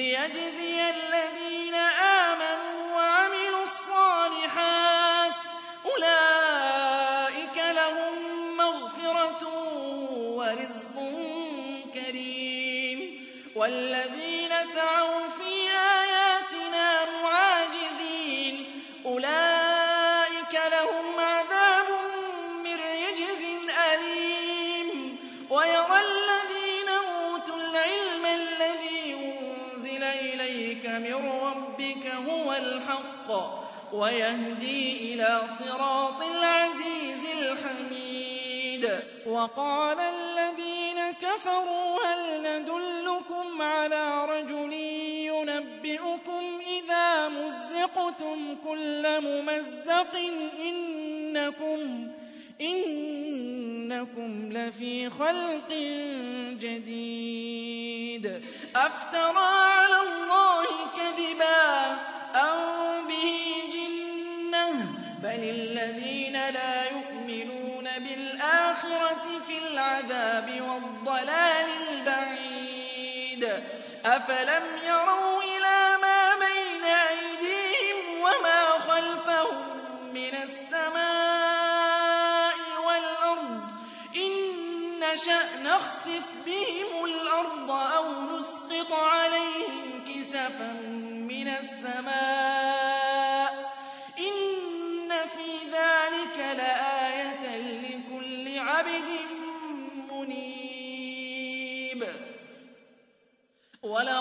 ليجزي الذين آمنوا إليك من ربك هو الحق ويهدي إلى صراط العزيز الحميد. وقال الذين كفروا هل ندلكم على رجل ينبئكم إذا مزقتم كل ممزق إنكم إنكم لفي خلق جديد. أفترى أفلم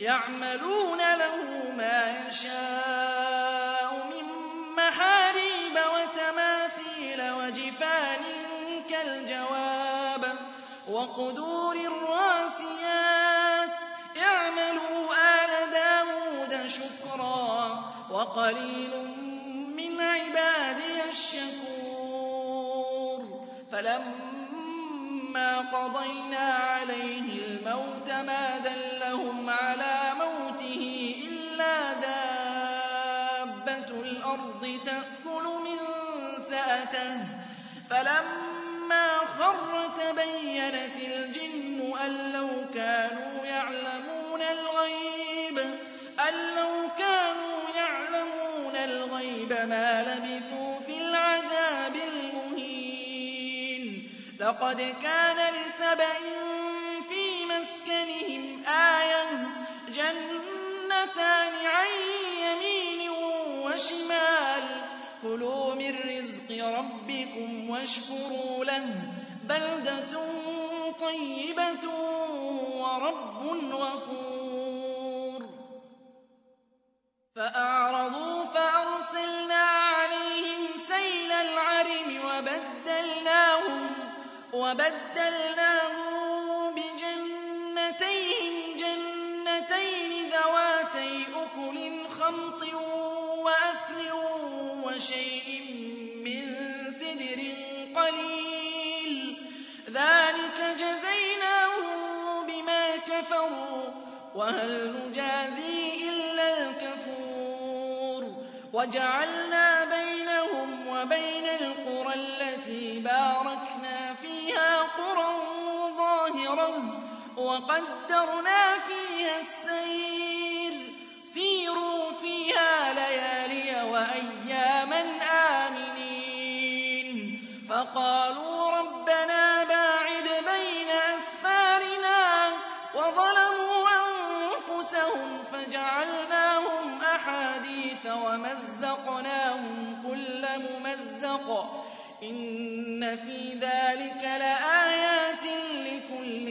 يعملون له ما يشاء من محاريب وتماثيل وجفان كالجواب وقدور الراسيات. يعملوا آل داود شكرا وقليل من عبادي الشكور. فلما قضينا لَقَدْ كَانَ لِسَبَإٍ فِي مَسْكَنِهِمْ آيَةٌ ۖ جَنَّتَانِ عَن يَمِينٍ وَشِمَالٍ ۖ كُلُوا مِن رِّزْقِ رَبِّكُمْ وَاشْكُرُوا لَهُ ۚ بَلْدَةٌ طَيِّبَةٌ وَرَبٌّ غَفُورٌ فَأَعْرَضُوا فَأَرْسَلْنَا وَبَدَّلْنَاهُم بِجَنَّتَيْهِمْ جَنَّتَيْنِ ذَوَاتَيْ أُكُلٍ خَمْطٍ وَأَثْلٍ وَشَيْءٍ مِّن سِدْرٍ قَلِيلٍ ۚ. ذَٰلِكَ جَزَيْنَاهُم بِمَا كَفَرُوا ۖ وَهَلْ نُجَازِي إِلَّا الْكَفُورَ. وَقَدَّرْنَا فِيهَا السَّيْرَ ۖ. سِيرُوا فِيهَا لَيَالِيَ وَأَيَّامًا آمِنِينَ. فَقَالُوا رَبَّنَا بَاعِدْ بَيْنَ أَسْفَارِنَا وَظَلَمُوا أَنفُسَهُمْ فَجَعَلْنَاهُمْ أَحَادِيثَ وَمَزَّقْنَاهُمْ كُلَّ مُمَزَّقٍ ۚ. إِنَّ فِي ذَٰلِكَ لِّكُلِّ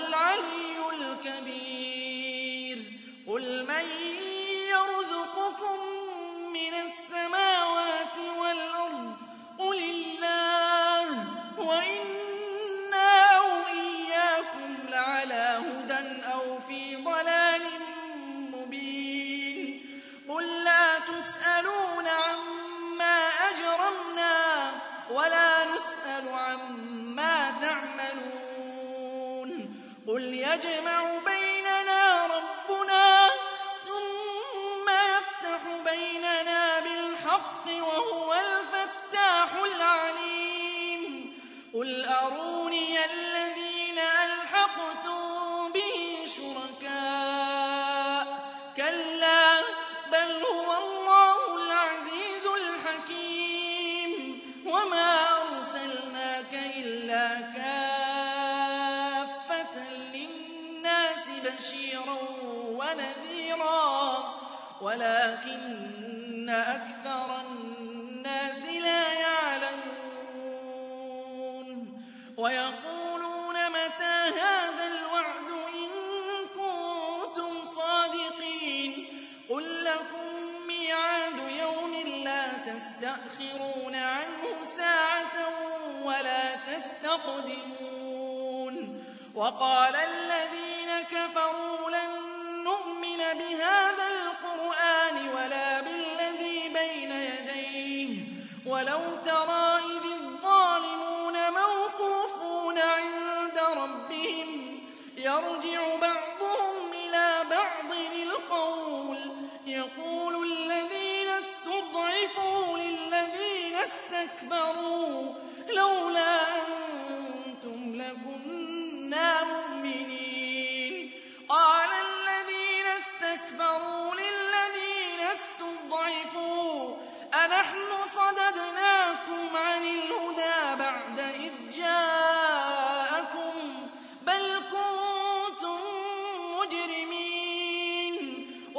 وَهُوَ قُلْ تَسْتَأْخِرُونَ عَنْهُ سَاعَةً وَلَا تَسْتَقْدِمُونَ. وَقَالَ الَّذِينَ كَفَرُوا لَن نُّؤْمِنَ بِهَٰذَا الْقُرْآنِ وَلَا بِالَّذِي بَيْنَ يَدَيْهِ. وَلَوْ تَرَىٰ إِذِ الظَّالِمُونَ مَوْقُوفُونَ عِندَ رَبِّهِمْ يَرْجِعُ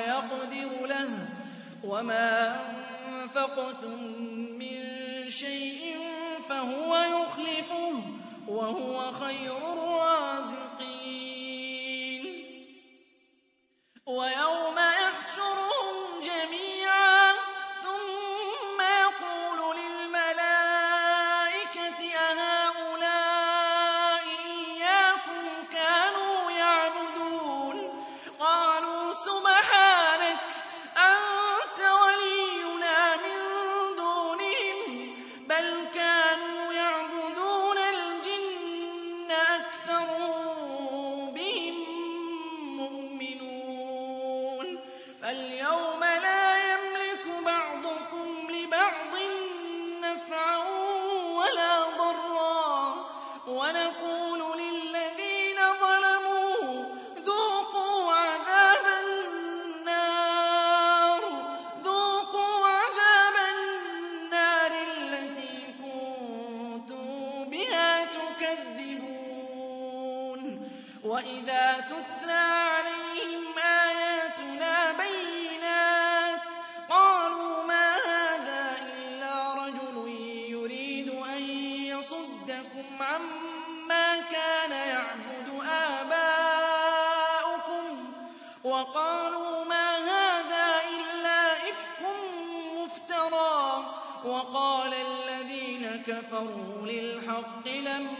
ويقدر له وما أنفقتم من شيء فهو يخلفه وهو خير عَمَّا كَانَ يَعْبُدُ آبَاؤُكُمْ وَقَالُوا مَا هَٰذَا إِلَّا إِفْكٌ مُّفْتَرًى ۚ وَقَالَ الَّذِينَ كَفَرُوا لِلْحَقِّ لَمَّا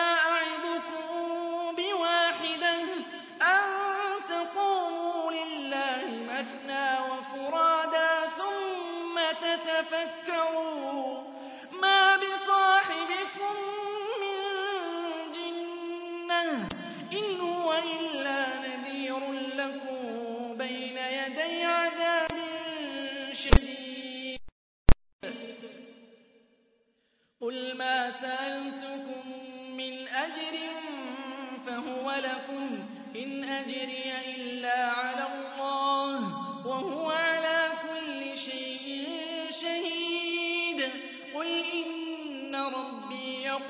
يَتَفَكَّرُونَ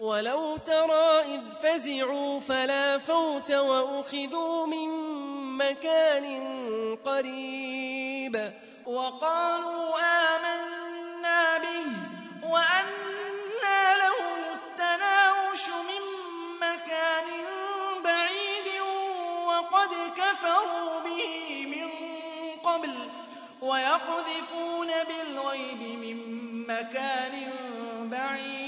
وَلَوْ تَرَىٰ إِذْ فَزِعُوا فَلَا فَوْتَ وَأُخِذُوا مِن مَّكَانٍ قَرِيبٍ وَقَالُوا آمَنَّا بِهِ وَأَنَّىٰ لَهُمُ التَّنَاوُشُ مِن مَّكَانٍ بَعِيدٍ وَقَدْ كَفَرُوا بِهِ مِن قَبْلُ وَيَقْذِفُونَ بِالْغَيْبِ مِن مَّكَانٍ بَعِيدٍ